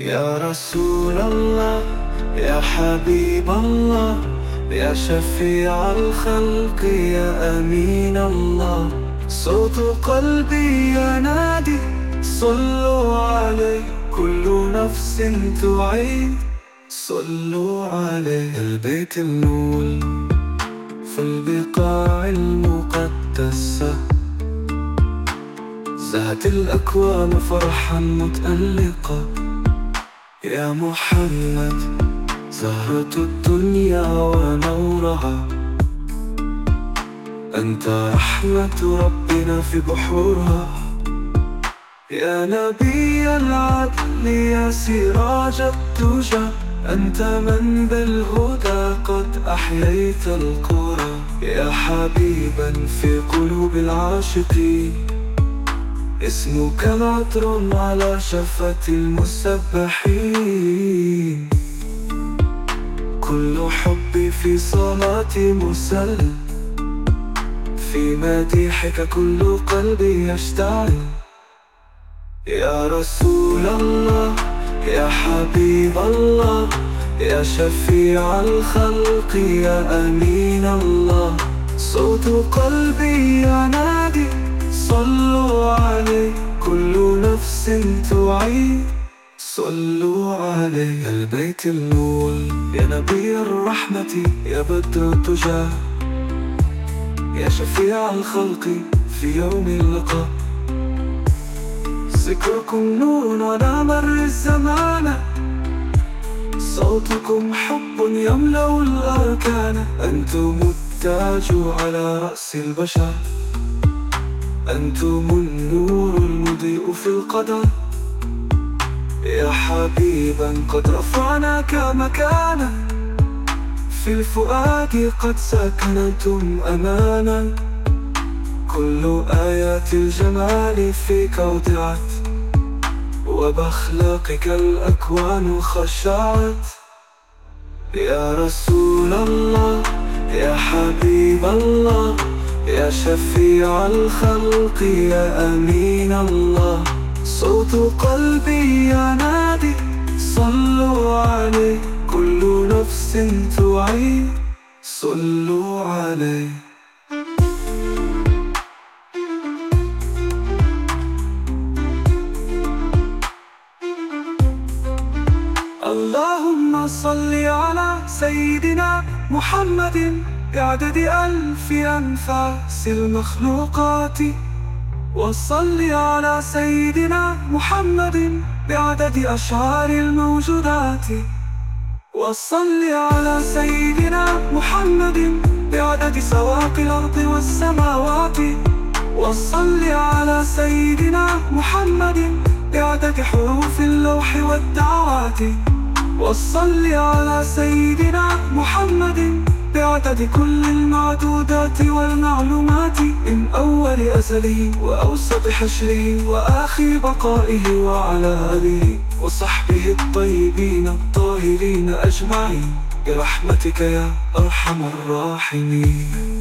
يا رسول الله يا حبيب الله يا شفيع الخلق يا أمين الله. صوت قلبي ينادي صلوا عليه كل نفس تعيد. صلوا عليه. البيت النور في البقاع المقدسة زهت الأكوان فرحا متألقة. يا محمد زهرة الدنيا ونورها. أنت رحمة ربنا في بحورها. يا نبي العدل يا سراج الدجى. أنت من بالهدى قد أحييت القرى. يا حبيبا في قلوب العاشقين. اسمك العطر على شفة المسبحين. كل حبي في صلاتي مسل في مديحك كل قلبي يشتعل. يا رسول الله يا حبيب الله يا شفيع الخلق يا أمين الله. صوت قلبي ينادي صلوا عليه كل نفس تعيد صلوا عليه. البيت النور يا نبي الرحمة يا بدر الدجى يا شفيع الخلق في يوم اللقاء. ذكركم نور على مر الزمان. صوتكم حب يملأ الأركان. أنتم التاج على رأس البشر. أنتم النور المضيء في القدر. يا حبيبا قد رفعناك مكانا. في الفؤاد قد سكنتم أمانا. كل آيات الجمال فيك وضعت وبأخلاقك الأكوان خشعت. يا رسول الله يا حبيب الله. يا شفيع الخلق يا أمين الله. صوت قلبي ينادي صلوا عليه. كل نفس تعيد صلوا عليه. اللهم صل على سيدنا محمد. بعدد ألف أنفاس المخلوقات وصل على سيدنا محمد بعدد أشعار الموجودات. وصل على سيدنا محمد بعدد سواقي الأرض والسماوات. وصل على سيدنا محمد بعدد حروف اللوح والدعوات. وصل على سيدنا محمد بعدد كل المعدودات والمعلومات من أول أزله وأوسط حشره وآخر بقائه وعلى آله وصحبه الطيبين الطاهرين أجمعين برحمتك يا أرحم الراحمين.